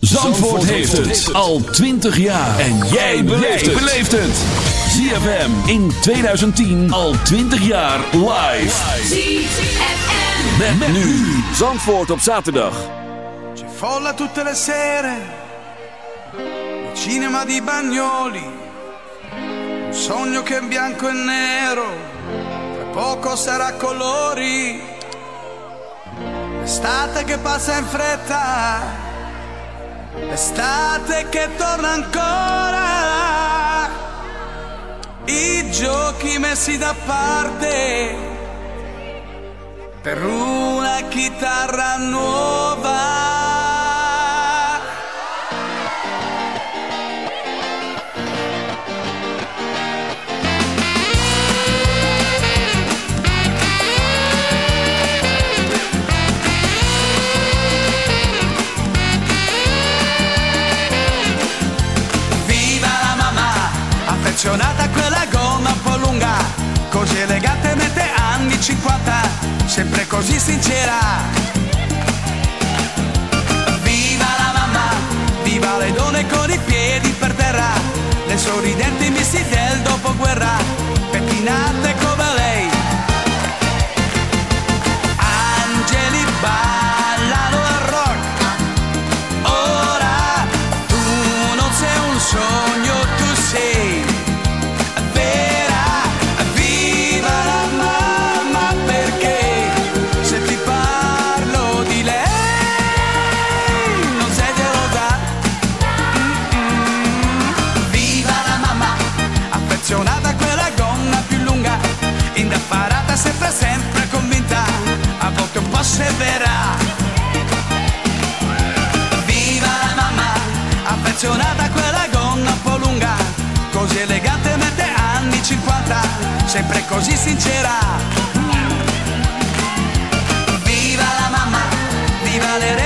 Zandvoort heeft het al 20 jaar. En jij beleeft het. ZFM in 2010 al 20 jaar live. ZFM. Met, nu. Zandvoort op zaterdag. C'è folla tutte le sere, il cinema di Bagnoli, un sogno che è bianco e nero, tra poco sarà colori, l'estate che passa in fretta, l'estate che torna ancora, i giochi messi da parte per una chitarra nuova. 50, sempre così sincera. Viva la mamma, viva le donne con i piedi per terra, le sorridenti missi del dopoguerra, pettinate sempre così sincera. Viva la mamma, viva le regole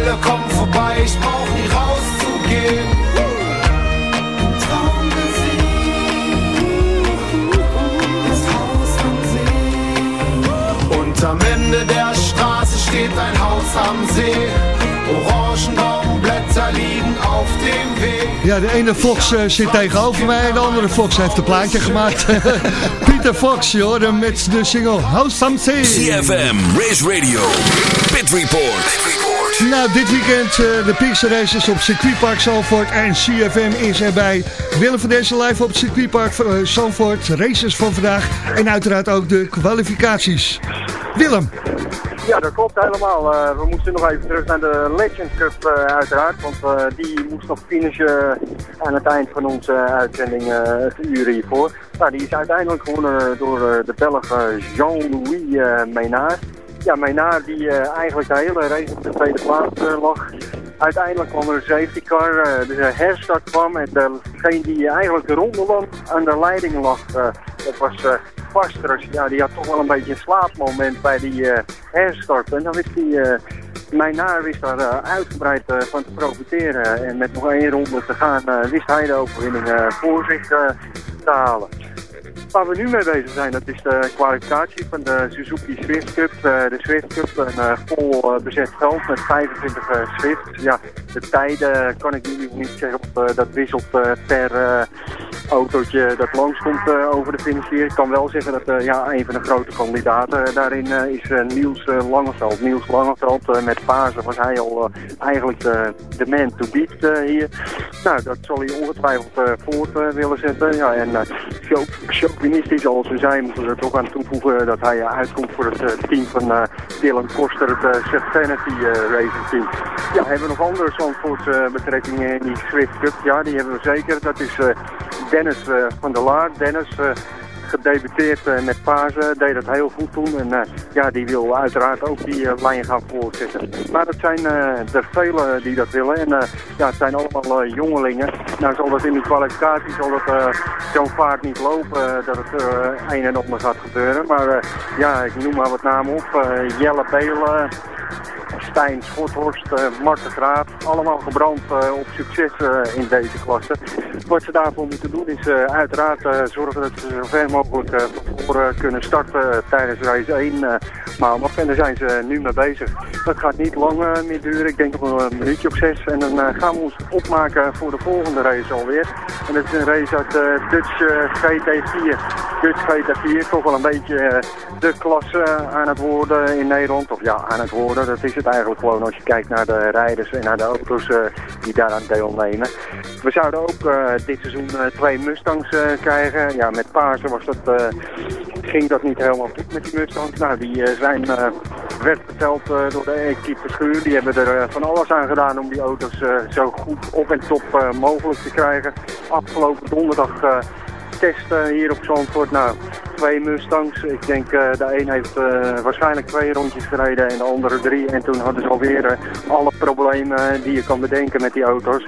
Alle kommen vorbei, ich brauch nie rauszugehen. Am See. Und am Ende der Straße steht ein Haus am See. Orangenbaumblätter liegen auf dem Weg. Ja, de ene Fox eh, zit tegenover mij en de andere Fox heeft een plaatje gemaakt. Pieter Fox, hem met de single House Some Say. CFM, Race Radio, Pit Report. Nou, dit weekend eh, de Pinkster Races op circuitpark Zandvoort en CFM is erbij. Willem van deze live op het circuitpark eh, Zandvoort, races van vandaag en uiteraard ook de kwalificaties. Willem, Ja, dat klopt helemaal. Eh, we moesten nog even terug naar de Legend Cup uiteraard, want die moest nog finishen aan het eind van onze uitzending het uur hiervoor. Nou, die is uiteindelijk gewonnen door de Belg Jean-Louis Ménard. Ja, Ménard die eh, eigenlijk de hele race op de tweede plaats eh, lag. Uiteindelijk kwam er een safety car, eh, dus een herstart kwam en degene die eigenlijk de ronde aan de leiding lag, dat was Vasters. Ja, die had toch wel een beetje een slaapmoment bij die herstart. En dan wist die, eh mijn naar wist daar uitgebreid van te profiteren. En met nog één ronde te gaan, wist hij de overwinning voor zich te halen. Waar we nu mee bezig zijn, dat is de kwalificatie van de Suzuki Swift Cup. Eh, de Swift Cup, een eh, vol eh, bezet veld met 25 uh, Swifts. Ja, de tijden kan ik nu niet zeggen, dat wisselt per autootje dat langskomt over de finish hier. Ik kan wel zeggen dat ja, een van de grote kandidaten daarin is Niels Langeveld. Niels Langeveld met Pasen was hij al eigenlijk de, de man to beat hier. Nou, dat zal hij ongetwijfeld voort willen zetten. Ja, en uh, chauvinistisch als we zijn, moeten we er toch aan toevoegen dat hij eh, uitkomt voor het eh, team van eh, Dylan Koster, het uh, Racing Team. Ja, hebben we nog andere Zandvoortse uh, betrekkingen in die Swift Cup? Ja, die hebben we zeker. Dat is Dennis van der Laar. Dennis gedebuteerd eh, met Pasen, deed dat heel goed toen. En eh, ja, die wil uiteraard ook die eh, lijn gaan voortzetten. Maar dat zijn er velen die dat willen. En ja, het zijn allemaal jongelingen. Nou zal dat in die kwalificatie zal dat zo'n vaart niet lopen dat het een en ander gaat gebeuren. Maar ja, ik noem maar wat namen op. Jelle Belen, Stijn Schothorst, uh, Marten Graaf, allemaal gebrand op succes in deze klasse. Wat ze daarvoor moeten doen is uiteraard zorgen dat ze zo ver mogelijk voren kunnen starten tijdens race 1 maandag. En daar zijn ze nu mee bezig. Dat gaat niet lang meer duren, ik denk nog een minuutje op zes. En dan gaan we ons opmaken voor de volgende race alweer. En dat is een race uit Dutch GT4. Dutch GT4, toch wel een beetje de klasse aan het worden in Nederland. Of ja, aan het worden, dat is het eigenlijk gewoon als je kijkt naar de rijders en naar de auto's die daaraan deelnemen. We zouden ook dit seizoen twee Mustangs krijgen. Ja, met Paarsen was dat, ging dat niet helemaal goed met die Mustangs. Nou, die zijn, werd verteld door de equipe Schuur. Die hebben er van alles aan gedaan om die auto's zo goed op en top mogelijk te krijgen. Afgelopen donderdag testen hier op Zandvoort. Nou, twee Mustangs. Ik denk de een heeft waarschijnlijk twee rondjes gereden en de andere drie. En toen hadden ze alweer alle problemen die je kan bedenken met die auto's.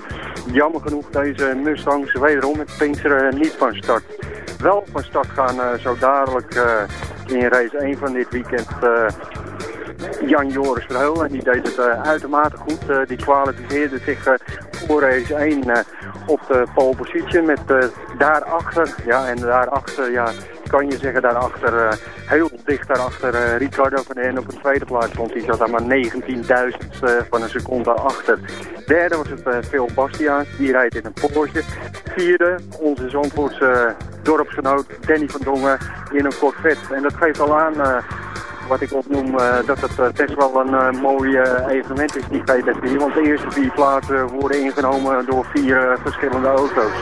Jammer genoeg deze Mustangs wederom met Pinksteren niet van start. Wel van start gaan zo dadelijk in race 1 van dit weekend Jan Joris Verheulen. En die deed het uh, uitermate goed. Uh, die kwalificeerde zich voor race 1 op de pole position met daarachter, ja en daarachter, ja, kan je zeggen daarachter, heel dicht daarachter Ricardo van den op de tweede plaats stond. Die zat daar maar 19.000 van een seconde achter. Derde was het Phil Bastiaans, die rijdt in een Porsche. Vierde, onze Zandvoortse dorpsgenoot Danny van Dongen in een Corvette. En dat geeft al aan wat ik opnoem, uh, dat het uh, best wel een uh, mooi evenement is, die GT4. Want de eerste vier plaatsen worden ingenomen door vier verschillende auto's.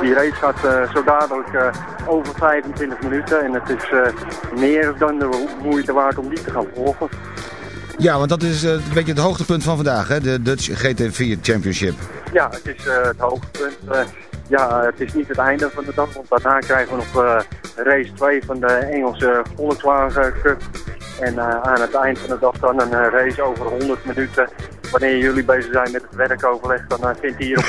Die race gaat zo dadelijk over 25 minuten en het is meer dan de moeite waard om die te gaan volgen. Ja, want dat is een beetje het hoogtepunt van vandaag, hè? de Dutch GT4 Championship. Ja, het is het hoogtepunt. Ja, het is niet het einde van de dag, want daarna krijgen we nog race 2 van de Engelse Volkswagen Cup. En uh, aan het eind van de dag dan een uh, race over 100 minuten. Wanneer jullie bezig zijn met het werkoverleg, dan uh, vindt hij hier op...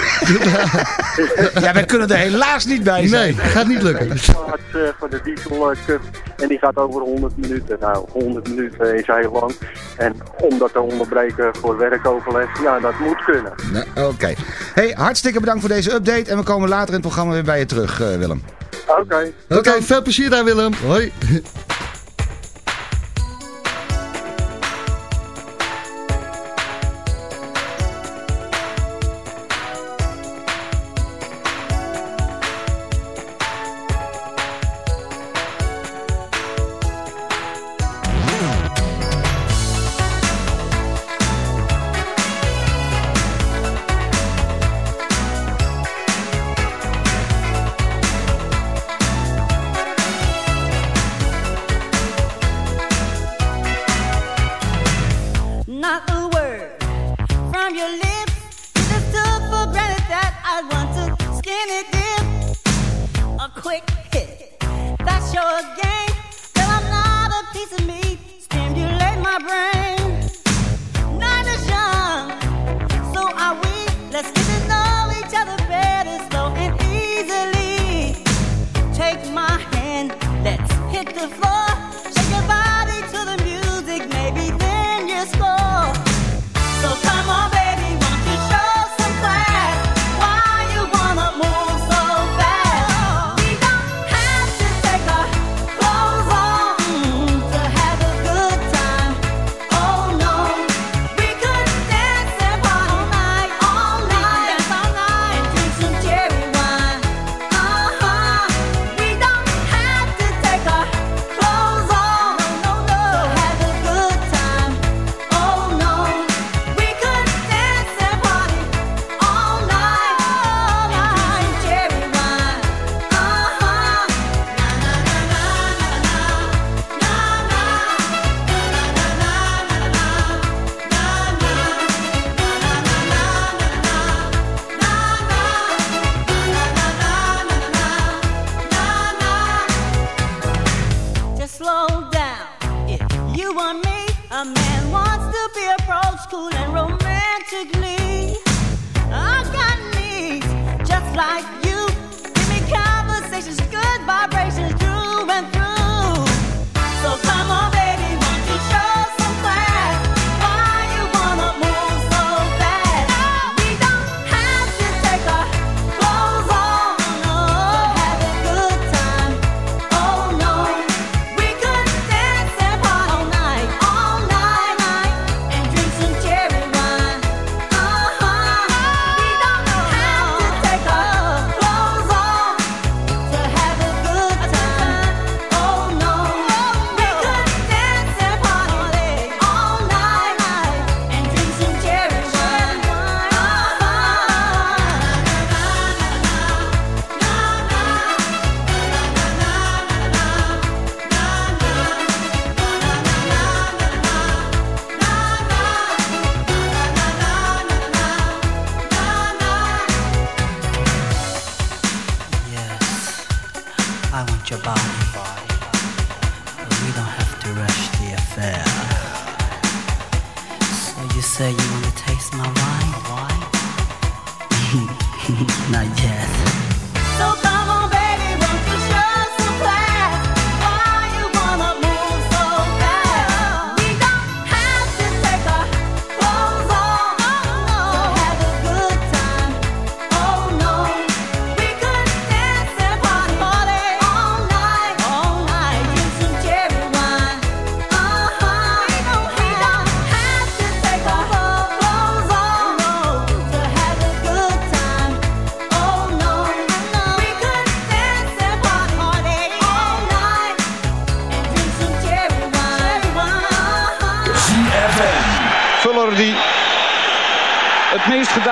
ja, wij kunnen er helaas niet bij zijn. Nee, gaat niet lukken. Het voor de Diesel Cup. En die gaat over 100 minuten. Nou, 100 minuten is heel lang. En om dat te onderbreken voor werkoverleg, ja, dat moet kunnen. Nou, Oké. Hey, hartstikke bedankt voor deze update. En we komen later in het programma weer bij je terug, Willem. Oké. Okay. Oké, okay, veel plezier daar, Willem. Hoi. to taste my wine? Not yet.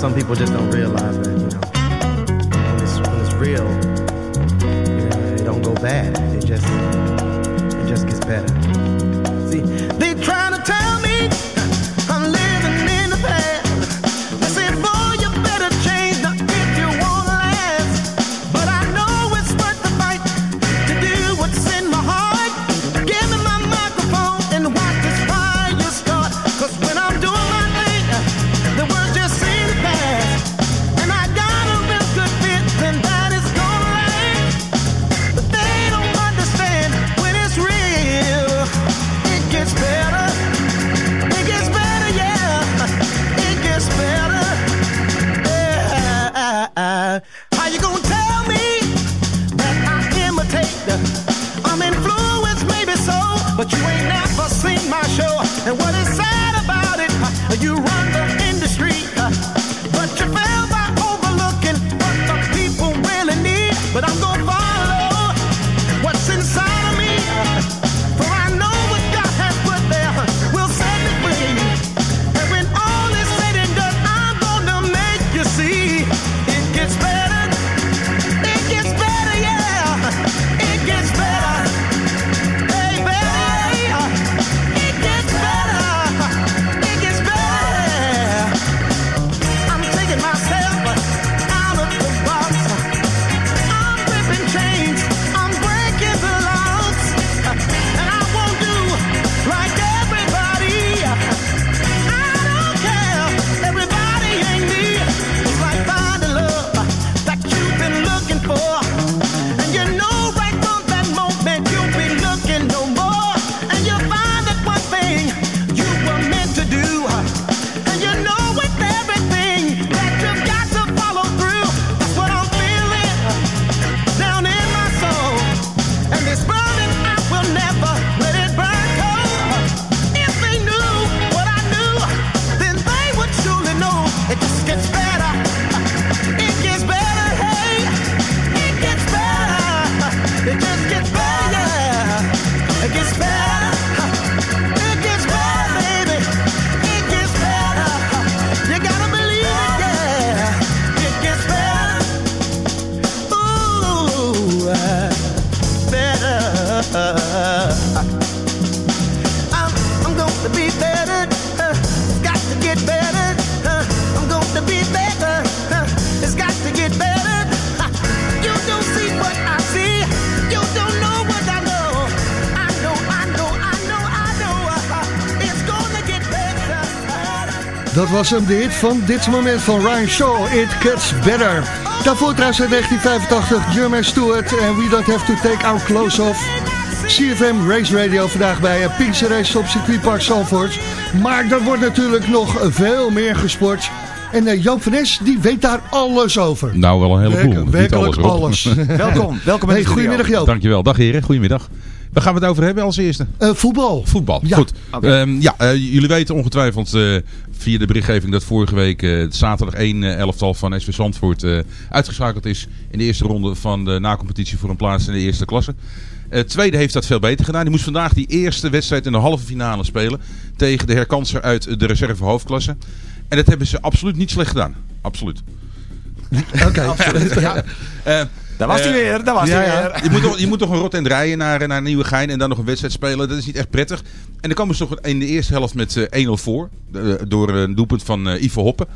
some people just don't realize that. dat was hem de hit van dit moment van Ryan Shaw, It Gets Better. Daarvoor trouwens uit 1985, Jermaine Stewart en We Don't Have To Take Our Clothes Off. CFM Race Radio vandaag bij eh, Pinkse Race op circuitpark Zandvoort. Maar er wordt natuurlijk nog veel meer gesport. En eh, Joop van Nes, die weet daar alles over. Nou, wel een heleboel. Weet werkelijk alles. alles. welkom, welkom in hey, Goedemiddag Joop. Dankjewel. Dag heren, goedemiddag. Waar gaan we het over hebben als eerste? Eh, voetbal. Voetbal, ja. goed. Ehm, ja, eh, jullie weten ongetwijfeld eh, via de berichtgeving dat vorige week zaterdag 1 elftal van SV Zandvoort uitgeschakeld is in de eerste ronde van de nacompetitie voor een plaats in de eerste klasse. tweede heeft dat veel beter gedaan. Die moest vandaag die eerste wedstrijd in de halve finale spelen tegen de herkanser uit de reserve hoofdklasse. En dat hebben ze absoluut niet slecht gedaan. Absoluut. Oké. Okay. ja. Daar was hij eh, weer, daar was hij weer. Je moet, nog, je moet toch een rot en rijden naar, naar Nieuwegein en dan nog een wedstrijd spelen. Dat is niet echt prettig. En dan komen ze toch in de eerste helft met eh, 1-0 voor. door een doelpunt van eh, Ivo Hoppen.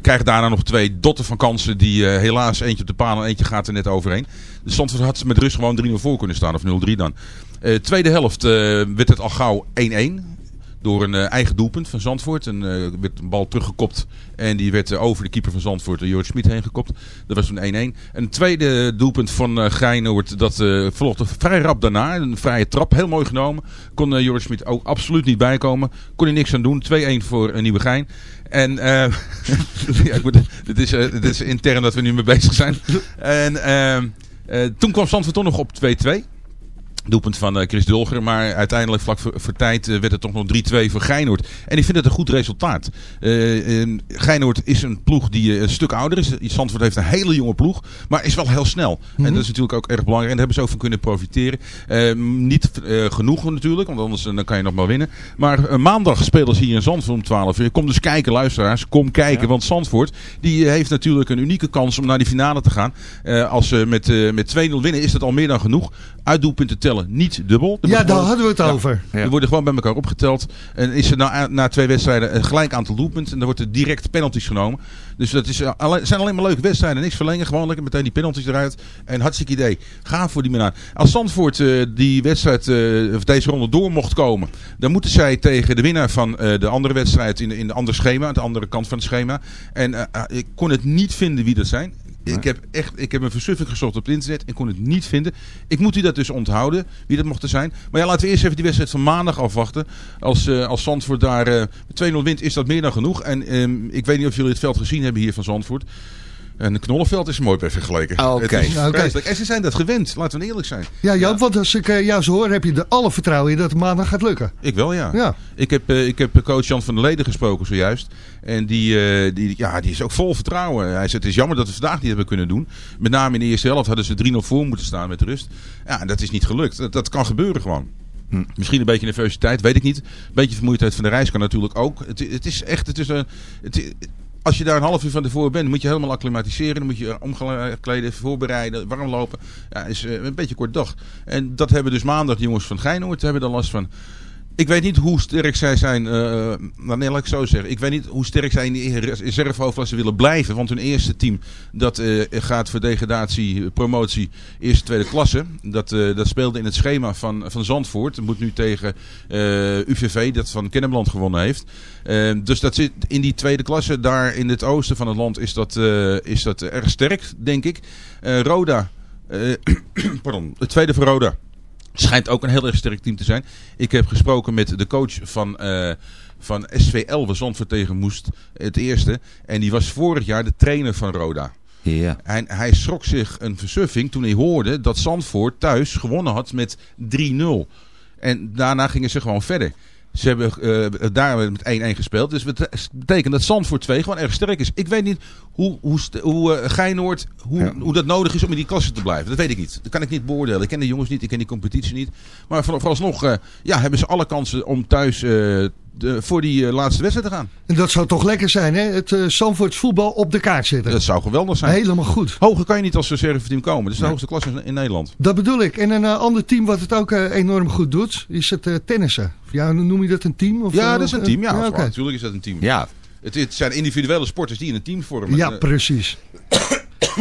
Krijgen daarna nog twee dotten van kansen. Die helaas eentje op de paal en eentje gaat er net overheen. De Zandvoort had met rust gewoon 3-0 voor kunnen staan. Of 0-3 dan. Tweede helft werd het al gauw 1-1 door een eh, eigen doelpunt van Zandvoort. En eh, werd een bal teruggekopt en die werd eh, over de keeper van Zandvoort, uh, Jorrit Smit, heen gekopt. Dat was toen 1-1. En een tweede doelpunt van uh, Geinoord, dat uh, volgde vrij rap daarna. Een vrije trap, heel mooi genomen. Kon Jorrit Smit ook absoluut niet bijkomen. Kon hij niks aan doen. 2-1 voor uh, Nieuwegein. En ja, moet, dit, is, dit is intern dat we nu mee bezig zijn. En toen kwam Zandvoort toch nog op 2-2 doelpunt van uh, Chris Dulger. Maar uiteindelijk vlak voor, voor tijd uh, werd het toch nog 3-2 voor Geinoord. En ik vind het een goed resultaat. Uh, Geinoord is een ploeg die een stuk ouder is. Zandvoort heeft een hele jonge ploeg. Maar is wel heel snel. Mm -hmm. En dat is natuurlijk ook erg belangrijk. En daar hebben ze ook van kunnen profiteren. niet genoeg natuurlijk. Want anders dan kan je nog maar winnen. Maar maandag spelen ze hier in Zandvoort om 12 uur. Kom dus kijken luisteraars. Kom kijken. Ja. Want Zandvoort die heeft natuurlijk een unieke kans om naar die finale te gaan. als ze met, met 2-0 winnen is dat al meer dan genoeg. Uitdoelpunten tellen niet dubbel. Er ja, daar hadden we het ja, over. Ja. Die worden gewoon bij elkaar opgeteld. En is er na, na twee wedstrijden een gelijk aantal doelpunten. En dan wordt er direct penalties genomen. Dus dat is, alleen, zijn alleen maar leuke wedstrijden. Niks verlengen. Gewoon lekker meteen die penalties eruit. En hartstikke idee. Ga voor die man aan. Als Zandvoort uh, die wedstrijd, uh, of deze ronde door mocht komen. Dan moeten zij tegen de winnaar van uh, de andere wedstrijd in, in de andere schema. Aan de andere kant van het schema. En ik kon het niet vinden wie dat zijn. Ik heb echt, ik heb een versuffing gezocht op het internet en kon het niet vinden. Ik moet u dat dus onthouden, wie dat mocht er zijn. Maar ja, laten we eerst even die wedstrijd van maandag afwachten. Als, uh, als Zandvoort daar uh, 2-0 wint, is dat meer dan genoeg. En um, ik weet niet of jullie het veld gezien hebben hier van Zandvoort. En een knollenveld is mooi bij vergeleken. Oh, Oké. Okay. Okay. En ze zijn dat gewend, laten we eerlijk zijn. Ja, Jan, ja. want als ik uh, jou zo hoor, heb je er alle vertrouwen in dat het maandag gaat lukken. Ik wel, ja. ja. Ik, heb, uh, ik heb coach Jan van der Leden gesproken zojuist. En die, die, ja, die is ook vol vertrouwen. Hij zegt, het is jammer dat we vandaag niet hebben kunnen doen. Met name in de eerste helft hadden ze 3-0 voor moeten staan met rust. Ja, dat is niet gelukt. Dat, dat kan gebeuren gewoon. Hm. Misschien een beetje nervositeit, weet ik niet. Een beetje vermoeidheid van de reis kan natuurlijk ook. Het, het is echt, het is een... Het, als je daar een half uur van tevoren bent, moet je helemaal acclimatiseren. Dan moet je omkleden, voorbereiden, warm lopen. Ja, is een beetje kort dag. En dat hebben dus maandag de jongens van Geinoord hebben er last van. Ik weet niet hoe sterk zij zijn, uh, nou nee, laat ik zo zeggen. Ik weet niet hoe sterk zij in die reservehoofdklasse willen blijven. Want hun eerste team, dat uh, gaat voor degradatie, promotie, eerste, tweede klasse. Dat, dat speelde in het schema van, van Zandvoort. Dat moet nu tegen UVV, dat van Kennemerland gewonnen heeft. dus dat zit in die tweede klasse, daar in het oosten van het land, is dat, is dat erg sterk, denk ik. Roda, pardon, het tweede voor Roda. Schijnt ook een heel erg sterk team te zijn. Ik heb gesproken met de coach van, uh, van SVL, waar Zandvoort tegen moest, het eerste. En die was vorig jaar de trainer van Roda. Ja. En hij schrok zich een versuffing toen hij hoorde dat Zandvoort thuis gewonnen had met 3-0. En daarna gingen ze gewoon verder. Ze hebben uh, daar met 1-1 gespeeld. Dus dat betekent dat Zandvoort 2 gewoon erg sterk is. Ik weet niet hoe, hoe, hoe uh, Geinoord, hoe, ja. hoe dat nodig is om in die klasse te blijven. Dat weet ik niet. Dat kan ik niet beoordelen. Ik ken de jongens niet, ik ken die competitie niet. Maar voor, vooralsnog uh, ja, hebben ze alle kansen om thuis de, voor die laatste wedstrijd te gaan. En dat zou toch lekker zijn, hè? Het Zandvoorts voetbal op de kaart zetten. Dat zou geweldig zijn. Helemaal goed. Hoger kan je niet als reserveteam komen. Dat is de nee. hoogste klasse in Nederland. Dat bedoel ik. En een ander team wat het ook enorm goed doet, is het tennissen. Ja, noem je dat een team? Of ja, dat is een team. Ja, ja okay. natuurlijk is dat een team. Ja. Het, het, zijn individuele sporters die in een team vormen. Ja, precies.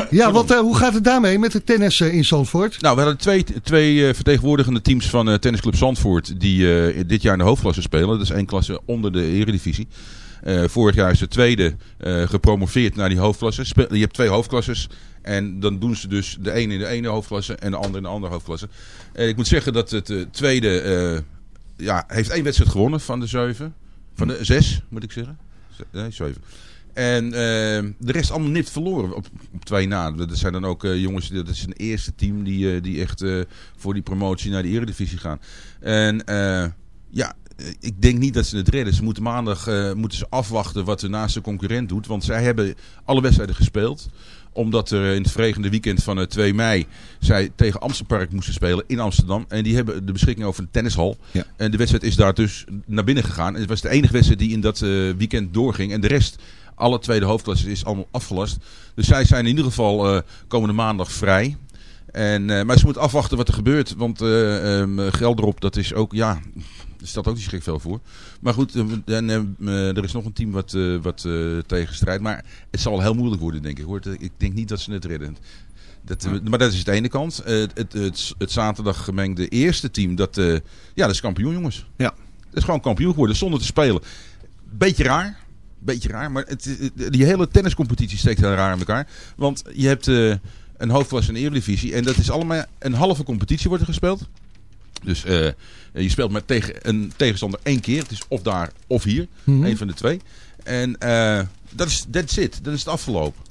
ja, wat, uh, hoe gaat het daarmee met het tennis uh, in Zandvoort? Nou, we hadden twee, twee uh, vertegenwoordigende teams van Tennisclub Zandvoort die dit jaar in de hoofdklasse spelen. Dat is één klasse onder de eredivisie. vorig jaar is de tweede gepromoveerd naar die hoofdklasse. Je hebt twee hoofdklasses. En dan doen ze dus de ene in de ene hoofdklasse en de andere in de andere hoofdklasse. ik moet zeggen dat het tweede ja, heeft één wedstrijd gewonnen van de zeven. Van de zes, moet ik zeggen. En de rest allemaal nipt verloren op, op twee na. Dat zijn dan ook uh, jongens, dat is een eerste team die, uh, die echt voor die promotie naar de eredivisie gaan. En ja, ik denk niet dat ze het redden. Ze moeten maandag moeten ze afwachten wat de naaste concurrent doet. Want zij hebben alle wedstrijden gespeeld. Omdat er in het verregende weekend van eh, 2 mei zij tegen Amsterdam moesten spelen in Amsterdam. En die hebben de beschikking over een tennishal. Ja. En de wedstrijd is daar dus naar binnen gegaan. En het was de enige wedstrijd die in dat eh, weekend doorging. En de rest, alle tweede hoofdklasse, is allemaal afgelast. Dus zij zijn in ieder geval eh, komende maandag vrij. En, eh, maar ze moeten afwachten wat er gebeurt. Want eh ehm, Gelderop, dat is ook, ja, er stelt ook niet schrik veel voor. Maar goed, eh, en, eh, er is nog een team wat, eh, wat eh, tegenstrijdt. Maar het zal heel moeilijk worden, denk ik. Hoor. Ik denk niet dat ze het redden. Dat, eh, Maar dat is de ene kant. Eh, het, het, het, het zaterdag gemengde eerste team, dat, eh, ja, dat is kampioen, jongens. Ja. Dat is gewoon kampioen geworden, zonder te spelen. Beetje raar. Beetje raar, maar het, het- die hele tenniscompetitie steekt heel raar in elkaar. Want je hebt eh, een hoofdklasse en een eredivisie. En dat is allemaal een halve competitie wordt er gespeeld. Dus eh, je speelt maar tegen een tegenstander één keer. Het is of daar of hier. Mhm. Een van de twee. En eh, dat is that's it. Dan is het afgelopen.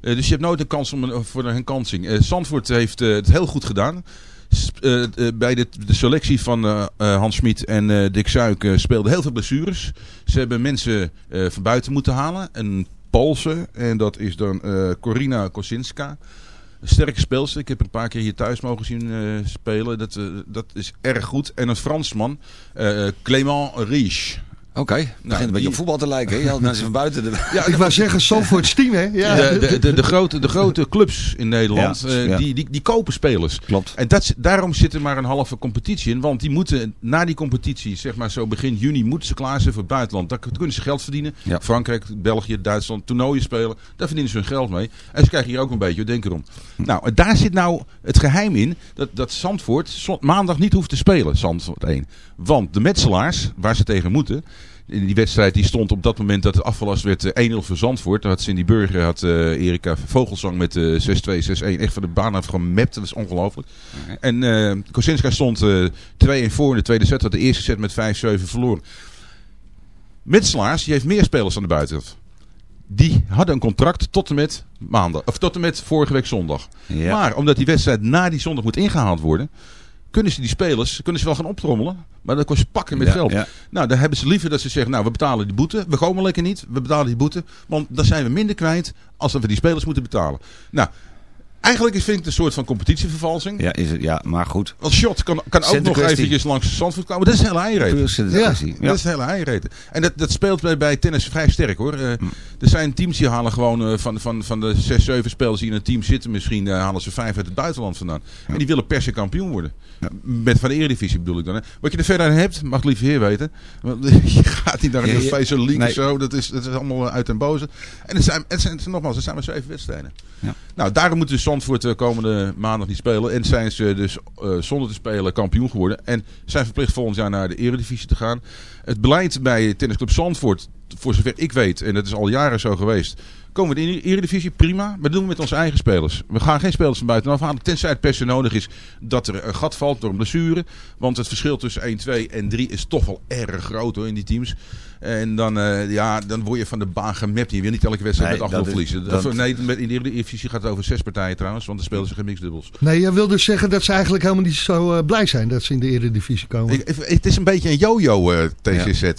Eh, dus je hebt nooit een kans om een, voor een herkansing. Eh Zandvoort heeft eh, het heel goed gedaan. Eh, eh, bij de, de selectie van eh, eh, Hans Smit en eh, Dick Suik eh, speelden heel veel blessures. Ze hebben mensen eh, van buiten moeten halen. Een Poolse. En dat is dan eh, Corina Kosinska. Sterke speelster. Ik heb een paar keer hier thuis mogen zien eh, spelen. Dat, eh, dat is erg goed. En een Fransman. eh Clément Riche. Oké, het begint een beetje op voetbal te lijken. hè? Je haalt mensen van buiten. De... Ja, Ik wou zeggen, Zandvoorts team, hè? Ja. De, de, de, de, grote, de grote clubs in Nederland, Ja, eh, ja. die, die, die kopen spelers. Klopt. En dat, daarom zit er maar een halve competitie in. Want die moeten na die competitie, zeg maar zo begin juni, moeten ze klaar zijn voor het buitenland. Daar kunnen ze geld verdienen. Ja. Frankrijk, België, Duitsland, toernooien spelen. Daar verdienen ze hun geld mee. En ze krijgen hier ook een beetje, denk erom. Nou, en daar zit nou het geheim in dat, dat Zandvoort maandag niet hoeft te spelen, Zandvoort 1. Want de metselaars, waar ze tegen moeten... In die wedstrijd die stond op dat moment dat het afgelast werd eh, 1-0 voor Zandvoort. Daar had Cindy Burger, had eh, Erika Vogelsang met eh 6-2, 6-1 echt van de baan af gemapt. Dat was ongelooflijk. En eh Kosinska stond eh 2-1 voor in de tweede set. Had de eerste set met 5-7 verloren. Metselaars, die heeft meer spelers aan de buitenkant. Die hadden een contract tot en met maandag. Of tot en met vorige week zondag. Ja. Maar omdat die wedstrijd na die zondag moet ingehaald worden. Kunnen ze die spelers kunnen ze wel gaan optrommelen. Maar dat kost je pakken met Ja, geld. ja. Nou, dan hebben ze liever dat ze zeggen. Nou, we betalen die boete. We komen lekker niet. We betalen die boete. Want dan zijn we minder kwijt. Als dat we die spelers moeten betalen. Nou, eigenlijk vind ik het een soort van competitievervalsing. Ja, is het, ja, maar goed. Als shot kan, kan ook nog eventjes langs Zandvoort komen. Dat is een hele eiereten. Puur centenkwestie. Ja. Dat is een hele eiereten. En dat, dat speelt bij, bij tennis vrij sterk hoor. Eh, Er zijn teams die halen gewoon eh, van, van, van de 6, 7 spelers die in een team zitten. Misschien eh, halen ze vijf uit het buitenland vandaan. En die willen per se kampioen worden. Met van de Eredivisie bedoel ik dan. Hè. Wat je er verder aan hebt, mag lieve heer weten. Want je gaat niet naar een Face League nee. of zo. Dat is, dat is allemaal uit en boze. En het zijn, het zijn, nogmaals, het zijn maar zeven wedstrijden. Ja. Nou, daarom moeten Zandvoort eh, komende maandag niet spelen. En zijn ze dus eh, zonder te spelen kampioen geworden. En zijn verplicht volgend jaar naar de Eredivisie te gaan. Het beleid bij Tennisclub Zandvoort, voor zover ik weet, en dat is al jaren zo geweest. Komen we in de Eredivisie, prima. Maar dat doen we met onze eigen spelers. We gaan geen spelers van buitenaf halen. Tenzij het per se nodig is dat er een gat valt door een blessure. Want het verschil tussen 1, 2 en 3 is toch wel erg groot hoor, in die teams. En dan, eh, ja, dan word je van de baan gemapt. Je wil niet elke wedstrijd Nee, met 8-0 dat is- verliezen. dat- nee, met- in de Eredivisie gaat het over zes partijen trouwens. Want er spelen ze geen mixdubbels. Nee, jij wil dus zeggen dat ze eigenlijk helemaal niet zo eh, blij zijn dat ze in de eredivisie komen. Ik- Het is een beetje een yo-yo eh TCZ.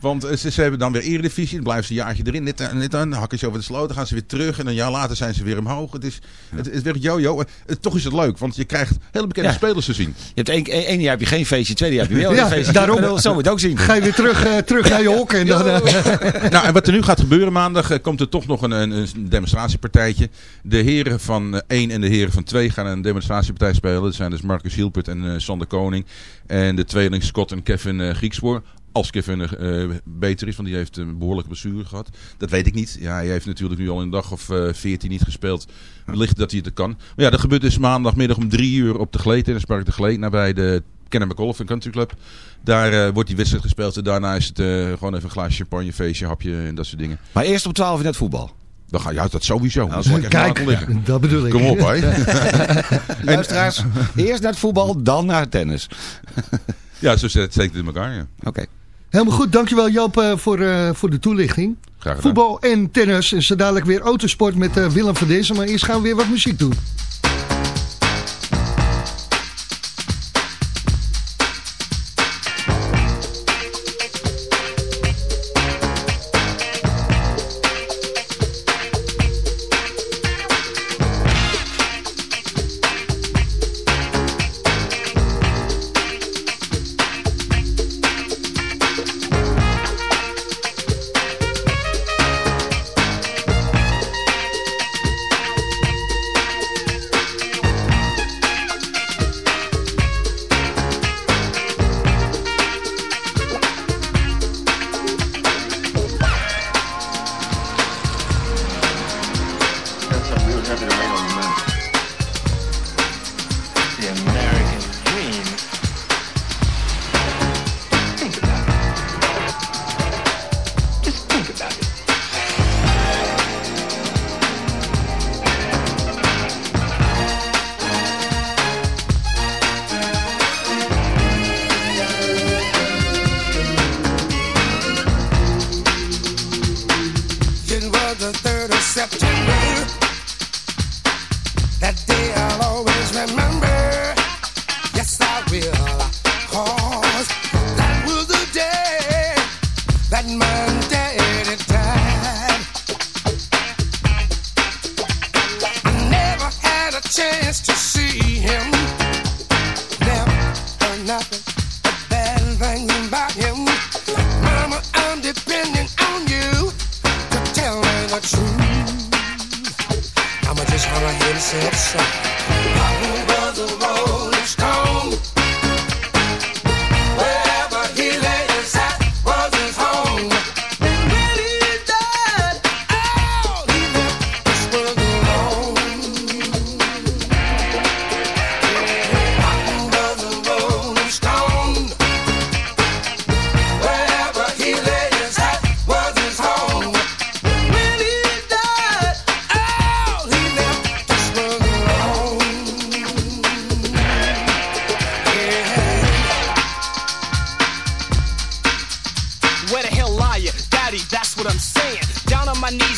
Want eh, ze, ze hebben dan weer Eredivisie, dan blijven ze een jaartje erin. Net, net dan hakken ze over de sloot, dan gaan ze weer terug. En een jaar later zijn ze weer omhoog. Het is, het, het werkt yo-yo. Eh, Toch is het leuk, want je krijgt hele bekende Ja. spelers te zien. Je hebt één, één, jaar heb je geen feestje, tweede jaar heb je wel Ja, een feestje. daarom. Ik bedoel, Zo moet je het ook zien. Ga je weer terug, eh, terug naar je hok en dan... eh, nou, en wat er nu gaat gebeuren maandag, eh, komt er toch nog een, een, een demonstratiepartijtje. De heren van 1 en de heren van 2 gaan een demonstratiepartij spelen. Dat zijn dus Marcus Hielpert en eh, Sander Koning. En de tweeling Scott en Kevin eh Griekspoor. Als Kevin eh, beter is, want die heeft een behoorlijke blessure gehad. Dat weet ik niet. Ja, hij heeft natuurlijk nu al een dag of eh, veertien niet gespeeld. Wellicht dat hij het kan. Maar ja, dat gebeurt dus maandagmiddag om drie uur op de Glee, tennispark de Glee, nabij de Kennemer Golf Country Club. Daar eh, wordt die wedstrijd gespeeld en daarna is het eh, gewoon even een glaasje champagne, feestje, hapje en dat soort dingen. Maar eerst om 12 in het voetbal. Dan ga je uit dat sowieso. Ik even Kijk, liggen. dat bedoel ik. Kom op, hè. Luisteraars, eerst naar het voetbal, dan naar het tennis. Ja, zo zit het in elkaar, ja. Oké. Helemaal goed, dankjewel Joop eh, voor, eh, voor de toelichting. Voetbal en tennis en zo dadelijk weer autosport met eh, Willem van Dezen. Maar eerst gaan we weer wat muziek doen.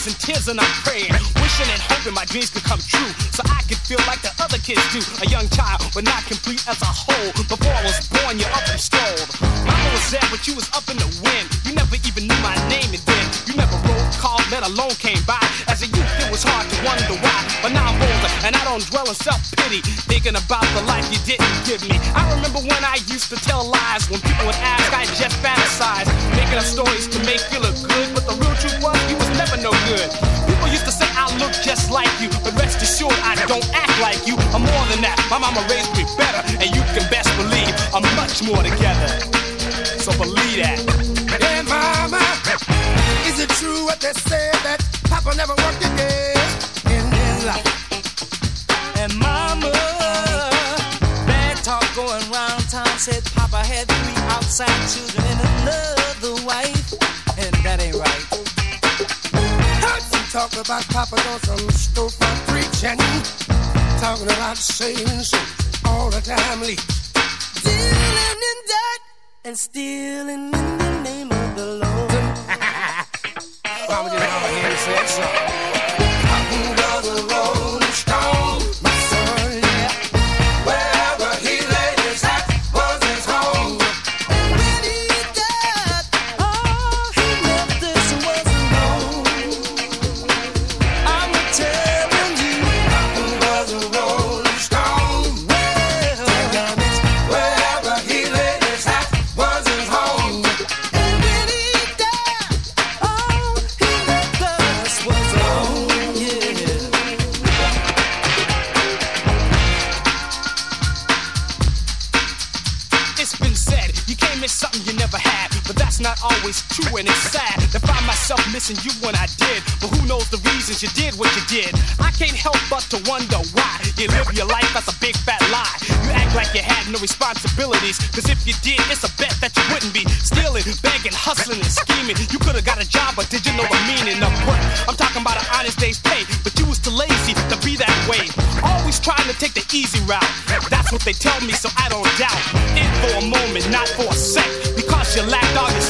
In tears and I'm praying. Wishing and hoping my dreams could come true. So I could feel like the other kids do. A young child, but not complete as a whole. Before I was born, you up and strolled. Mama was there, but you was up in the wind. You never even knew my name and then you never wrote, called, let alone came by. As a youth, it was hard to wonder why. But now I'm older and I don't dwell in self-pity. Thinking about the life you didn't give me. I remember when I used to tell lies. When people would ask, I just fantasized. Making up stories to make you look good. Like you. But rest assured, I don't act like you. I'm more than that. My mama raised me better. And you can best believe I'm much more together. So believe that. Hey, mama, is it true what they say that Papa never worked a day in his life? And mama, bad talk going round town said Papa had three outside children and another wife, Heard some talk about Papa doing some storefront preaching, talking about saving souls all the time. Lee. Dealing in debt and stealing in the name of the Lord. Mama just run ahead and say it always true, and it's sad to find myself missing you when I did. But who knows the reasons you did what you did? I can't help but to wonder why you live your life as a big fat lie. You act like you had no responsibilities, cause if you did, it's a bet that you wouldn't be stealing, begging, hustling, and scheming. You could have got a job, but did you know the meaning of work? I'm talking about an honest day's pay, but you was too lazy to be that way. Always trying to take the easy route. That's what they tell me, so I don't doubt. In for a moment, not for a sec, because you lacked all your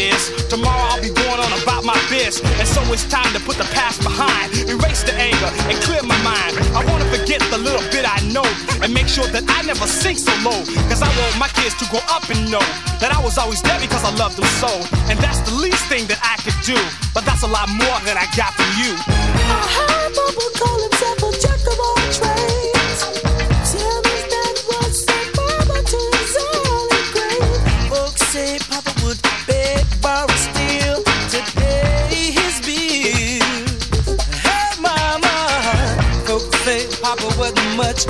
is. Tomorrow I'll be going on about my biz, and so it's time to put the past behind, erase the anger, and clear my mind. I wanna forget the little bit I know, and make sure that I never sink so low. Cause I want my kids to grow up and know that I was always there because I loved them so. And that's the least thing that I could do, but that's a lot more than I got from you. I heard Papa call himself a jack of all trades. Much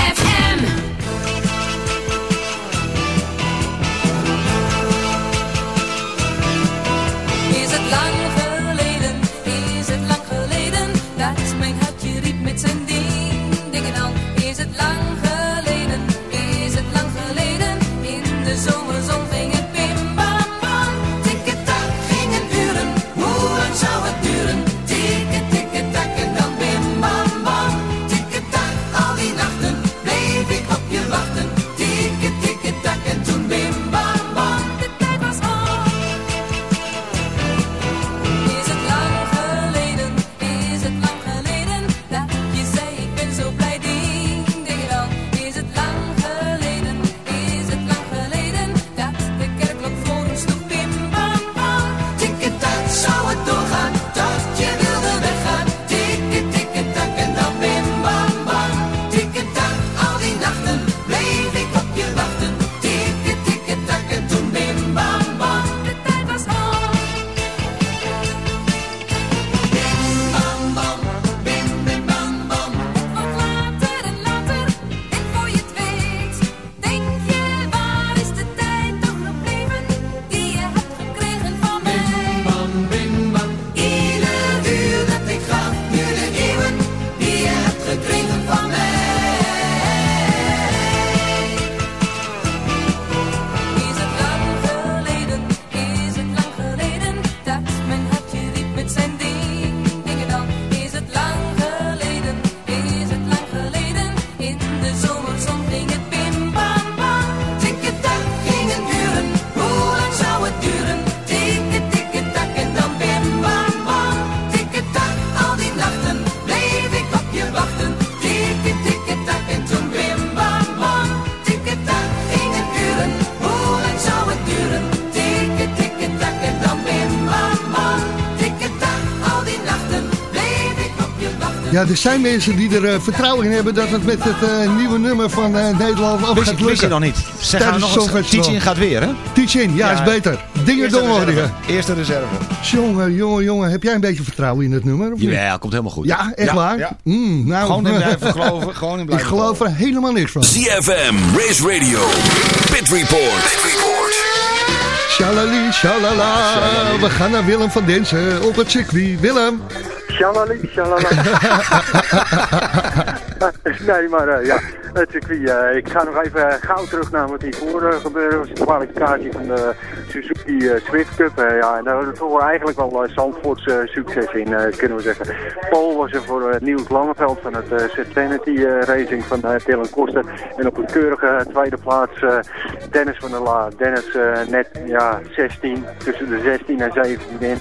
er zijn mensen die er eh, vertrouwen in hebben dat het met het eh, nieuwe nummer van eh, Nederland ook Wist gaat lukken. wist je nog niet? Ze gaan Tijdens nog het eens- Songfestival. Teach-in gaat weer, hè? Teach-in, ja, is beter. Dingen worden. Eerste reserve. Jongen, jongen, jongen, heb jij een beetje vertrouwen in het nummer? Of niet? Ja, komt helemaal goed. Ja, echt Ja, waar? ja. Mm, nou, Gewoon in blijven geloven, gewoon in Ik blijven geloof er helemaal niks van. ZFM, Race Radio, Pit Report. Shalali, shalala. We gaan naar Willem van Densen op het circuit. Willem. Shalali, shalala. nee, maar eh, ja, het circuit. eh, ik ga nog even gauw terug naar wat hiervoor uh, gebeurde. was de kwalificatie van de Suzuki eh, Swift Cup. eh, ja, en daar we toch wel eigenlijk wel uh, Zandvoorts eh, succes in, eh, kunnen we zeggen. Paul was er voor eh, Niels Langeveld van het uh, eh, Racing van uh, Dylan Koster. En op een keurige tweede plaats eh, Dennis van der La. Dennis eh, net ja, 16, tussen de 16 en 17 in.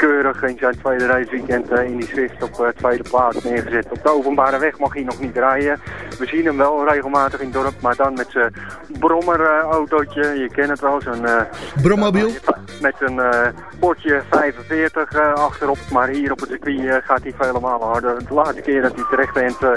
Keurig in zijn tweede raceweekend eh, in die Swift op eh, tweede plaats neergezet. Op de openbare weg mag hij nog niet rijden. We zien hem wel regelmatig in het dorp, maar dan met zijn brommerautootje. je kent het wel, zo'n... eh, Brommobiel? met een eh bordje 45 eh, achterop. Maar hier op het circuit eh, gaat hij vele malen harder. De laatste keer dat hij terecht bent eh,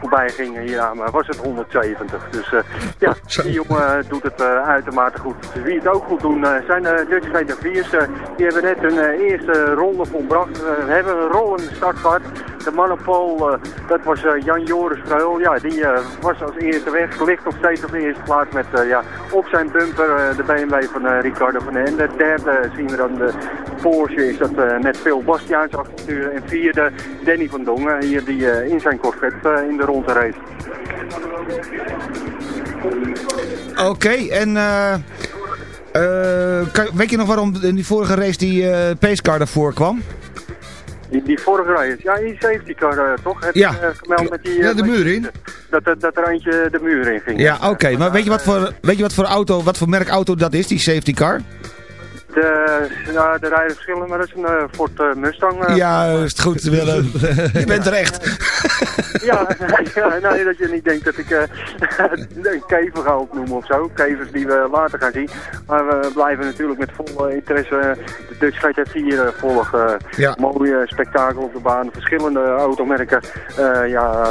voorbij ging hier aan, was het 170. Dus eh, ja, die jongen eh, doet het eh, uitermate goed. Dus wie het ook goed doen eh, zijn de Dutch GT4's. eh, die hebben net hun eh, eerste ronde volbracht. Eh, we hebben een rollende gehad. De mannenpool, eh, dat was eh, Jan Joris Vreul. Ja, die eh, was als eerste weg. Ligt nog steeds op de eerste plaats met eh, ja, op zijn bumper eh, de BMW van eh, Ricardo van den. Derde zien we dan de Porsche is dat eh, met Phil Bastiaans achter het stuur. En vierde Danny van Dongen hier die eh, in zijn Corvette eh, in de ronde race. Oké, en eh, eh, kan- weet je nog waarom in die vorige race die eh pacecar daarvoor kwam? Die, die vorige race, ja, die safety car eh, toch? Heb Ja. je eh, gemeld met die... eh, Ja, de muur in. Dat, dat, dat er eentje de muur in ging. Ja, oké, maar weet je, wat voor, weet je wat voor auto, wat voor merk auto dat is, die safety car? De, ja, er rijden verschillen, maar dat is een eh, Ford eh, Mustang. eh. Juist, goed Willem. je bent terecht. Ja, ja, nee, dat je niet denkt dat ik eh, een kever ga opnoemen of zo. Kevers die we later gaan zien. Maar we blijven natuurlijk met volle interesse de Dutch GT4 eh, volgen. Ja. Mooie spektakel op de baan. Verschillende automerken. Eh, ja,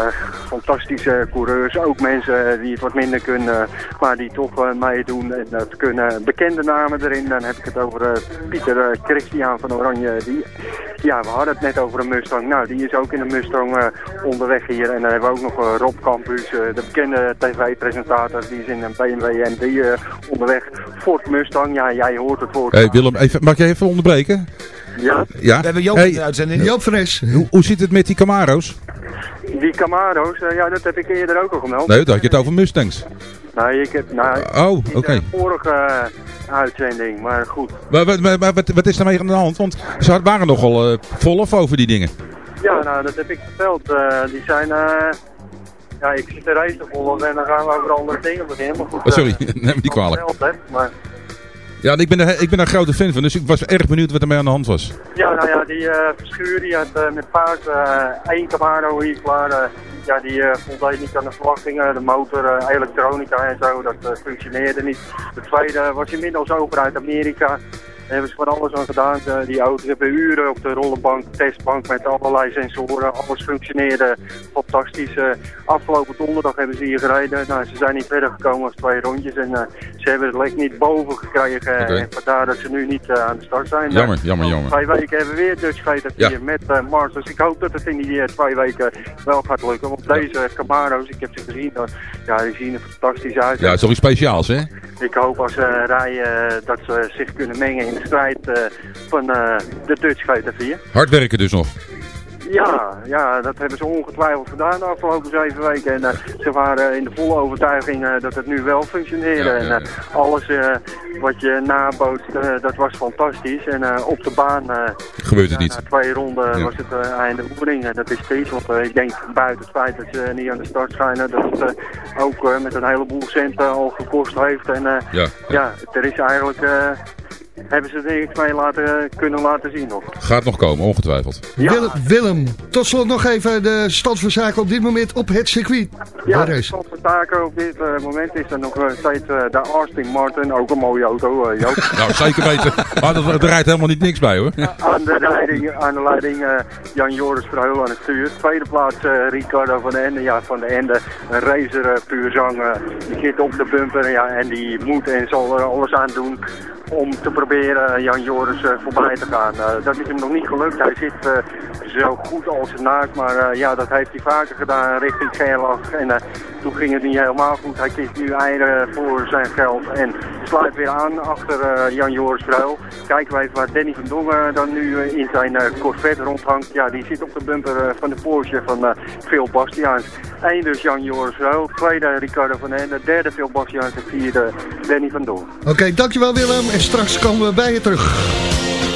fantastische coureurs. Ook mensen die het wat minder kunnen, maar die toch meedoen. En dat kunnen bekende namen erin. Dan heb ik het over Pieter Christian van Oranje. Die, ja, we hadden het net over een Mustang. Nou, die is ook in een Mustang onderweg hier. En dan hebben we ook nog eh, Rob Campus, eh, de bekende tv-presentator. Die is in een BMW M3 eh, onderweg. Ford Mustang, ja, jij hoort het woord. Hey, Willem, even, mag je even onderbreken? Ja, Ja? We hebben Joop Hey, in de uitzending. Joop Fres. Hoe, hoe zit het met die Camaro's? die Camaro's, ja, dat heb ik eerder ook al gemeld. Nee, dan had je het over Mustangs. Nee, ik heb, nou, Oh, oké. de vorige uitzending, maar goed. Maar wat, wat, wat, wat is daarmee aan de hand? Want ze waren nogal eh vol of over die dingen. Ja, nou, dat heb ik verteld. Eh, die zijn, eh, ja, ik zit de race te volgen en dan gaan we over andere dingen beginnen. Maar goed, Oh, sorry, eh, neem me niet kwalijk. verteld, hè, maar, Ja, ik ben, er, ik ben er een grote fan van, dus ik was erg benieuwd wat er mee aan de hand was. ja, nou ja, die eh verschuur die had met paard eh één Camaro hier klaar. ja, die voldeed niet aan de verwachtingen. De motor, elektronica en zo, dat functioneerde niet. De tweede was inmiddels over uit Amerika. Daar hebben ze van alles aan gedaan. Die auto's hebben uren op de rollenbank, testbank met allerlei sensoren. Alles functioneerde fantastisch. Eh, afgelopen donderdag hebben ze hier gereden. Nou, ze zijn niet verder gekomen als twee rondjes. En eh, ze hebben het lek niet boven gekregen. En vandaar dat ze nu niet eh, aan de start zijn. Jammer, jammer, jammer. Twee weken hebben we weer Dutch GT4 Ja. met Mars. Dus ik hoop dat het in die twee weken wel gaat lukken. Want deze Camaro's, ik heb ze gezien, ja, die zien er fantastisch uit. Ja, het is toch iets speciaals, hè? Ik hoop als ze rijden dat ze zich kunnen mengen in de strijd eh, van eh, de Dutch GT4. Hard werken dus nog. Ja, ja, dat hebben ze ongetwijfeld gedaan de afgelopen zeven weken. En eh, ze waren in de volle overtuiging dat het nu wel functioneerde. Ja, ja, ja. En alles wat je nabootst, dat was fantastisch. En op de baan... Gebeurt het niet. Na twee ronden was het einde oefening. En dat is triest, want ik denk buiten het feit dat ze niet aan de start schijnen, dat het ook met een heleboel centen al gekost heeft. En Ja, ja, er is eigenlijk, hebben ze er niks mee laten, kunnen laten zien nog. Gaat nog komen, ongetwijfeld. Willem, Willem, tot slot nog even de stand van zaken op dit moment op het circuit. Ja, de stand taken op dit eh, moment is er nog eh, steeds eh, de Austin Martin, ook een mooie auto, Joop. Nou, zeker weten. Maar er, er rijdt helemaal niet niks bij, hoor. aan de leiding, aan de leiding Jan Joris Verheul aan het stuur. Tweede plaats Ricardo van den Ende. Ja, van de Ende, een racer puur zang. die zit op de bumper ja, en die moet en zal er alles aan doen om te proberen Jan Joris voorbij te gaan. Dat is hem nog niet gelukt. Hij zit zo goed als naakt, maar ja, dat heeft hij vaker gedaan richting Gerlach. En toen ging het niet helemaal goed. Hij kiest nu eieren voor zijn geld en sluit weer aan achter eh, Jan Joris Verheul. Kijken we even waar Danny van Dongen dan nu eh, in zijn eh, Corvette rondhangt. Ja, die zit op de bumper van de Porsche van Phil Bastiaans. Eén dus Jan Joris Verheul, tweede Ricardo van Ende, derde Phil Bastiaans en vierde Danny van Dongen. Oké, dankjewel Willem. En straks komen we bij je terug.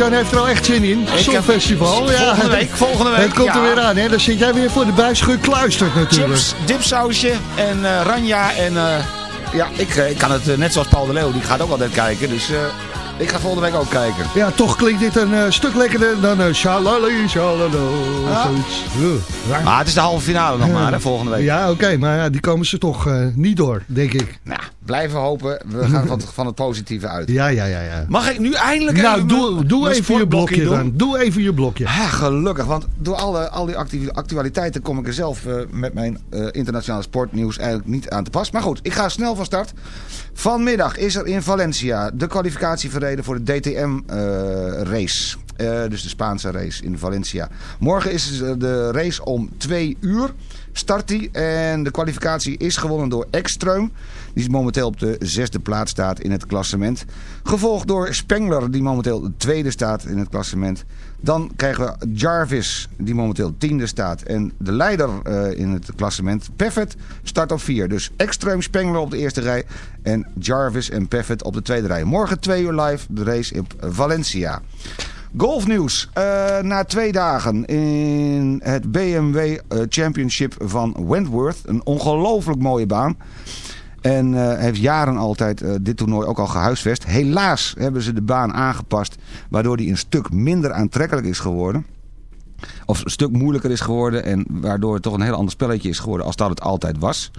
Albert-Jan heeft er al echt zin in. Songfestival. Ja. Volgende week, volgende week, Het komt er weer aan, hè. Dan zit jij weer voor de buis gekluisterd natuurlijk. Chips, dipsausje en eh, ranja en... eh, ja, ik, eh, ik kan het net zoals Paul de Leeuw, die gaat ook altijd kijken. Dus ik ga volgende week ook kijken. Ja, toch klinkt dit een eh, stuk lekkerder dan uh, shalali, shalalo, zoiets. Het is de halve finale nog maar, hè, volgende week. Ja, oké, maar ja, die komen ze toch eh, niet door, denk ik. Nou, blijven hopen. We gaan van, van het positieve uit. Ja, ja, ja. ja. Mag ik nu eindelijk Nou, even doe, doe even je blokje doen? dan. Doe even je blokje. Ja, gelukkig, want door alle, al die actu- actualiteiten kom ik er zelf eh, met mijn internationale sportnieuws eigenlijk niet aan te pas. Maar goed, ik ga snel van start. Vanmiddag is er in Valencia de kwalificatie verreden voor de DTM-race. dus de Spaanse race in Valencia. Morgen is eh, de race om twee uur. Start die en de kwalificatie is gewonnen door Ekström. Die momenteel op de zesde plaats staat in het klassement. Gevolgd door Spengler die momenteel de tweede staat in het klassement. Dan krijgen we Jarvis die momenteel tiende staat. En de leider eh, in het klassement, Peffet, start op vier. Dus Ekström Spengler op de eerste rij. En Jarvis en Peffet op de tweede rij. Morgen twee uur live de race op Valencia. Golfnieuws. Eh, na twee dagen in het BMW eh, Championship van Wentworth. Een ongelooflijk mooie baan. En eh, heeft jaren altijd eh, dit toernooi ook al gehuisvest. Helaas hebben ze de baan aangepast. Waardoor die een stuk minder aantrekkelijk is geworden. Of een stuk moeilijker is geworden. En waardoor het toch een heel ander spelletje is geworden als dat het altijd was.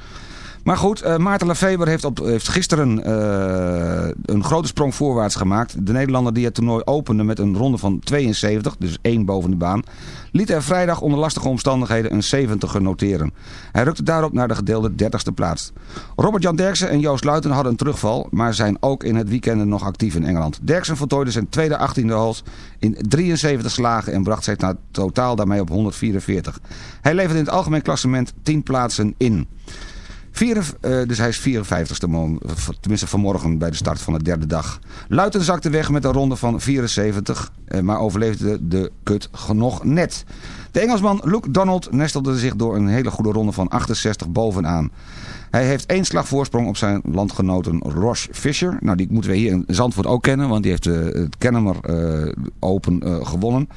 Maar goed, eh, Maarten Lefeber heeft, op, heeft gisteren eh, een grote sprong voorwaarts gemaakt. De Nederlander die het toernooi opende met een ronde van 72, dus één boven de baan, liet er vrijdag onder lastige omstandigheden een 70 noteren. Hij rukte daarop naar de gedeelde 30ste plaats. Robert-Jan Derksen en Joost Luiten hadden een terugval, maar zijn ook in het weekend nog actief in Engeland. Derksen voltooide zijn tweede 18e holes in 73 slagen en bracht naar totaal daarmee op 144. Hij leverde in het algemeen klassement 10 plaatsen in. Vier, eh, dus hij is 54ste, mo- v- tenminste vanmorgen bij de start van de derde dag. Luiten zakte weg met een ronde van 74, eh, maar overleefde de kut nog net. De Engelsman Luke Donald nestelde zich door een hele goede ronde van 68 bovenaan. Hij heeft één slag voorsprong op zijn landgenoten Roche Fischer. Nou, die moeten we hier in Zandvoort ook kennen, want die heeft eh, het Kennemer Open gewonnen.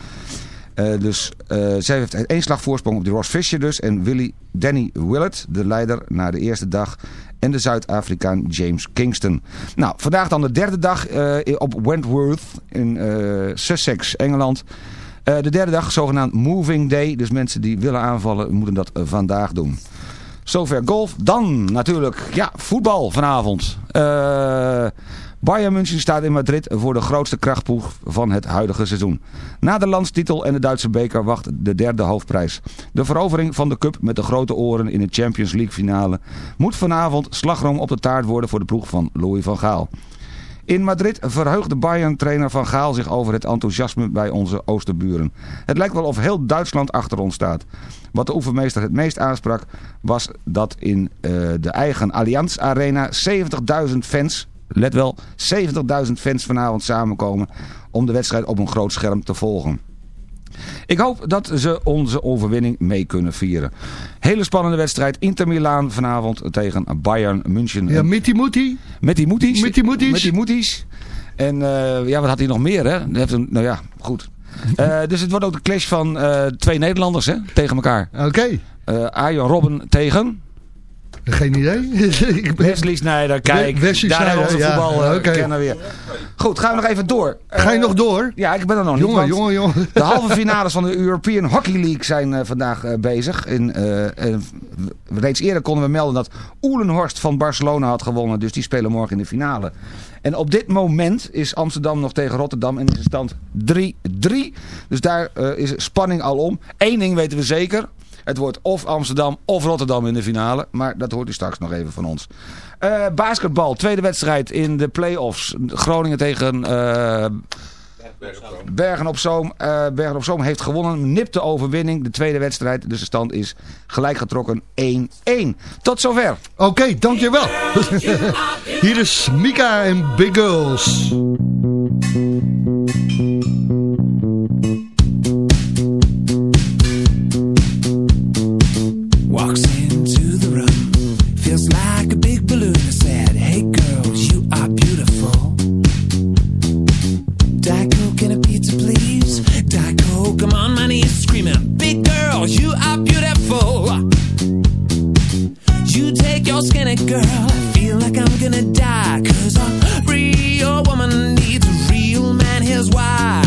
Eh, dus eh, zij heeft één slag voorsprong op die Ross Fisher dus. En Willy Danny Willett, de leider na de eerste dag. En de Zuid-Afrikaan James Kingston. Nou, vandaag dan de derde dag eh, op Wentworth in Sussex, Engeland. De derde dag, zogenaamd Moving Day. Dus mensen die willen aanvallen, moeten dat vandaag doen. Zover golf. Dan natuurlijk, ja, voetbal vanavond. Eh... Bayern München staat in Madrid voor de grootste krachtploeg van het huidige seizoen. Na de landstitel en de Duitse beker wacht de derde hoofdprijs. De verovering van de cup met de grote oren in de Champions League finale moet vanavond slagroom op de taart worden voor de ploeg van Louis van Gaal. In Madrid verheugde Bayern-trainer Van Gaal zich over het enthousiasme bij onze oosterburen. Het lijkt wel of heel Duitsland achter ons staat. Wat de oefenmeester het meest aansprak was dat in eh, de eigen Allianz Arena 70.000 fans, let wel, 70.000 fans vanavond samenkomen om de wedstrijd op een groot scherm te volgen. Ik hoop dat ze onze overwinning mee kunnen vieren. Hele spannende wedstrijd. Inter Milaan vanavond tegen Bayern München. Ja, Mitty Moetie. Met die moeties. Met die moeties. Met die moeties. En eh, ja, wat had hij nog meer, hè? Een, nou ja, goed. Eh, dus het wordt ook de clash van eh, twee Nederlanders, hè? Tegen elkaar. Oké. Arjen Robben tegen... Geen idee. Ik ben- Wesley Sneijder, kijk. Wesley daar onze ja. voetbal eh, Oké. kennen weer. Goed, gaan we nog even door. Ga je Eh, nog door? Ja, ik ben er nog niet. Jongen, want jongen, jongen. De halve finales van de European Hockey League zijn eh, vandaag bezig. In, w- reeds eerder konden we melden dat Oelenhorst van Barcelona had gewonnen. Dus die spelen morgen in de finale. En op dit moment is Amsterdam nog tegen Rotterdam en is de stand 3-3. Dus daar is spanning al om. Eén ding weten we zeker. Het wordt of Amsterdam of Rotterdam in de finale. Maar dat hoort u straks nog even van ons. Eh, basketbal, tweede wedstrijd in de play-offs. Groningen tegen eh, Bergen op Zoom. Eh, Bergen op Zoom heeft gewonnen. Nipte overwinning. De tweede wedstrijd. Dus de stand is gelijk getrokken 1-1. Tot zover. Oké, dankjewel. Hier is Mika en Big Girls. your skinny girl. I feel like I'm gonna die. Cause a real woman needs a real man. Here's why.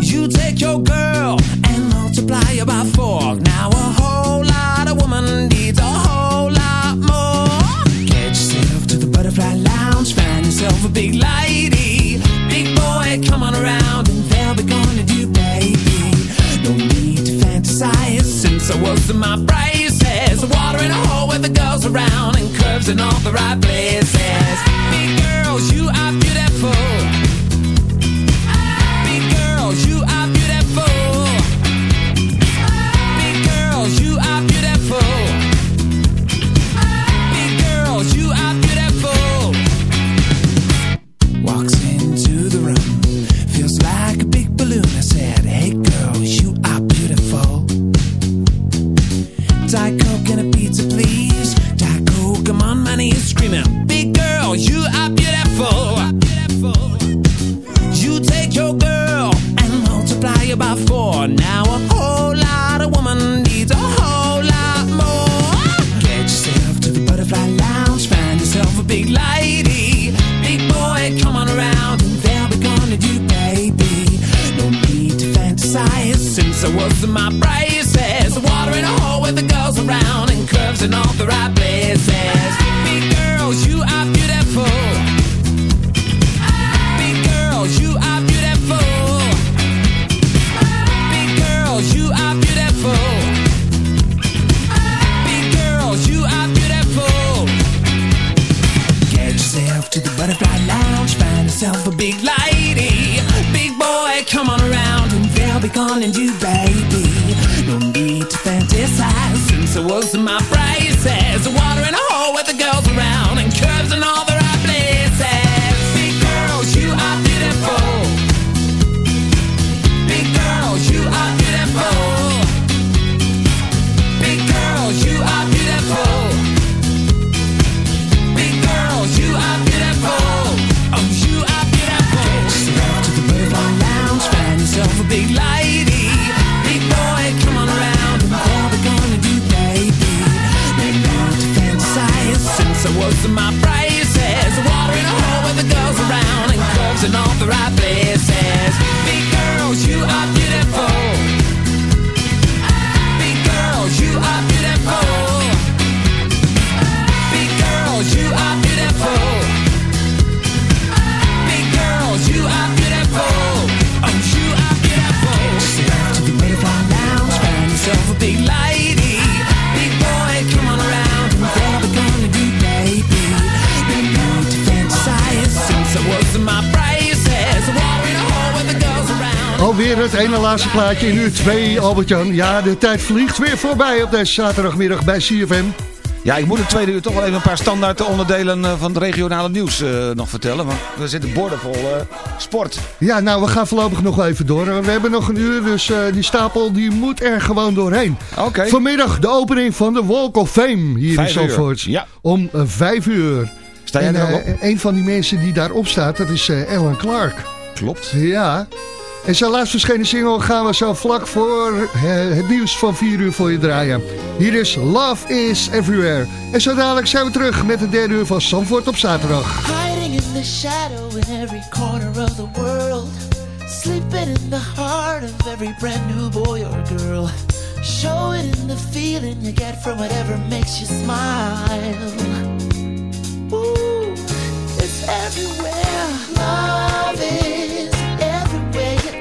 You take your girl and multiply her by four. Now a whole lot of woman needs a whole lot more. Get yourself to the butterfly lounge. Find yourself a big lady. Big boy, come on around and they'll be gonna do baby. No need to fantasize since I was in my braces. Water and a that goes around and curves in all the right places. Big girls, you are beautiful. the right place. Alweer het ene laatste plaatje in uur 2, Albert-Jan. Ja, de tijd vliegt weer voorbij op deze zaterdagmiddag bij CFM. Ja, ik moet het tweede uur toch wel even een paar standaard onderdelen eh, van het regionale nieuws eh, nog vertellen. Want er zitten borden vol eh, sport. Ja, nou, we gaan voorlopig nog even door. We hebben nog een uur, dus die stapel die moet er gewoon doorheen. Oké. Vanmiddag de opening van de Walk of Fame hier in Zandvoort. Ja. Om vijf uur. Sta we en, op? Een van die mensen die daarop staat, dat is Ellen Clark. Klopt. Ja, en zijn laatst verschenen single gaan we zo vlak voor eh, het nieuws van 4 uur voor je draaien. Hier is Love is Everywhere. En zo dadelijk zijn we terug met de derde uur van Zandvoort op zaterdag. Hiding in the shadow in every corner of the world. Sleeping in the heart of every brand new boy or girl. Show it in the feeling you get from whatever makes you smile. Ooh, it's everywhere. Love is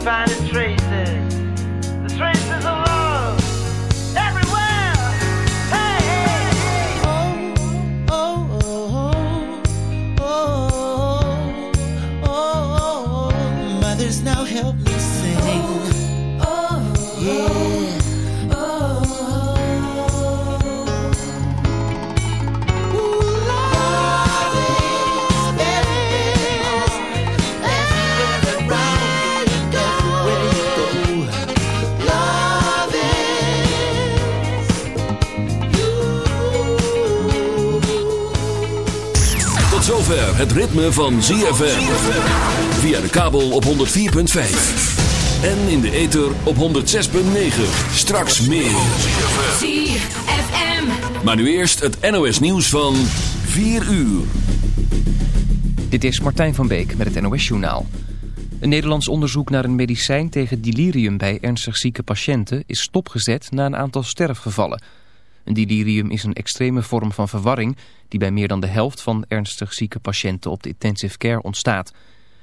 find the het ritme van ZFM. Via de kabel op 104.5. En in de ether op 106.9. Straks meer. ZFM. Maar nu eerst het NOS nieuws van 4 uur. Dit is Martijn van Beek met het NOS-journaal. Een Nederlands onderzoek naar een medicijn tegen delirium bij ernstig zieke patiënten is stopgezet na een aantal sterfgevallen. Een delirium is een extreme vorm van verwarring die bij meer dan de helft van ernstig zieke patiënten op de intensive care ontstaat.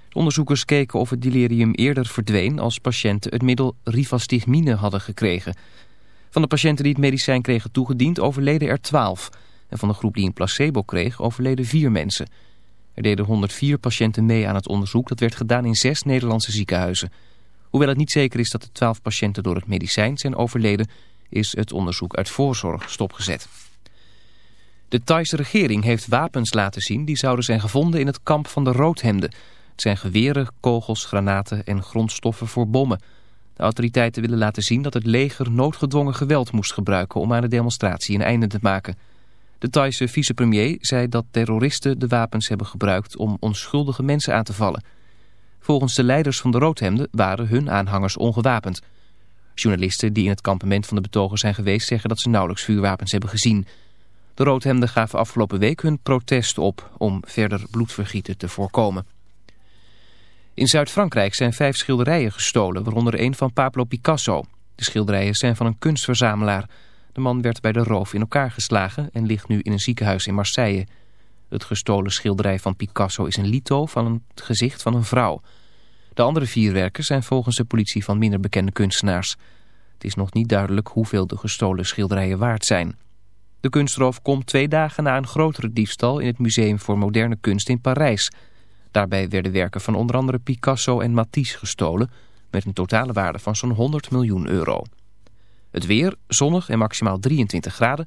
De onderzoekers keken of het delirium eerder verdween als patiënten het middel rivastigmine hadden gekregen. Van de patiënten die het medicijn kregen toegediend overleden er 12. En van de groep die een placebo kreeg overleden vier mensen. Er deden 104 patiënten mee aan het onderzoek. Dat werd gedaan in zes Nederlandse ziekenhuizen. Hoewel het niet zeker is dat de 12 patiënten door het medicijn zijn overleden... is het onderzoek uit voorzorg stopgezet. De Thaise regering heeft wapens laten zien... die zouden zijn gevonden in het kamp van de roodhemden. Het zijn geweren, kogels, granaten en grondstoffen voor bommen. De autoriteiten willen laten zien dat het leger noodgedwongen geweld moest gebruiken... om aan de demonstratie een einde te maken... De Thaise vicepremier zei dat terroristen de wapens hebben gebruikt om onschuldige mensen aan te vallen. Volgens de leiders van de roodhemden waren hun aanhangers ongewapend. Journalisten die in het kampement van de betogers zijn geweest zeggen dat ze nauwelijks vuurwapens hebben gezien. De roodhemden gaven afgelopen week hun protest op om verder bloedvergieten te voorkomen. In Zuid-Frankrijk zijn vijf schilderijen gestolen, waaronder een van Pablo Picasso. De schilderijen zijn van een kunstverzamelaar... De man werd bij de roof in elkaar geslagen en ligt nu in een ziekenhuis in Marseille. Het gestolen schilderij van Picasso is een lito van het gezicht van een vrouw. De andere vier werken zijn volgens de politie van minder bekende kunstenaars. Het is nog niet duidelijk hoeveel de gestolen schilderijen waard zijn. De kunstroof komt twee dagen na een grotere diefstal in het Museum voor Moderne Kunst in Parijs. Daarbij werden werken van onder andere Picasso en Matisse gestolen... met een totale waarde van zo'n 100 miljoen euro. Het weer, zonnig en maximaal 23 graden.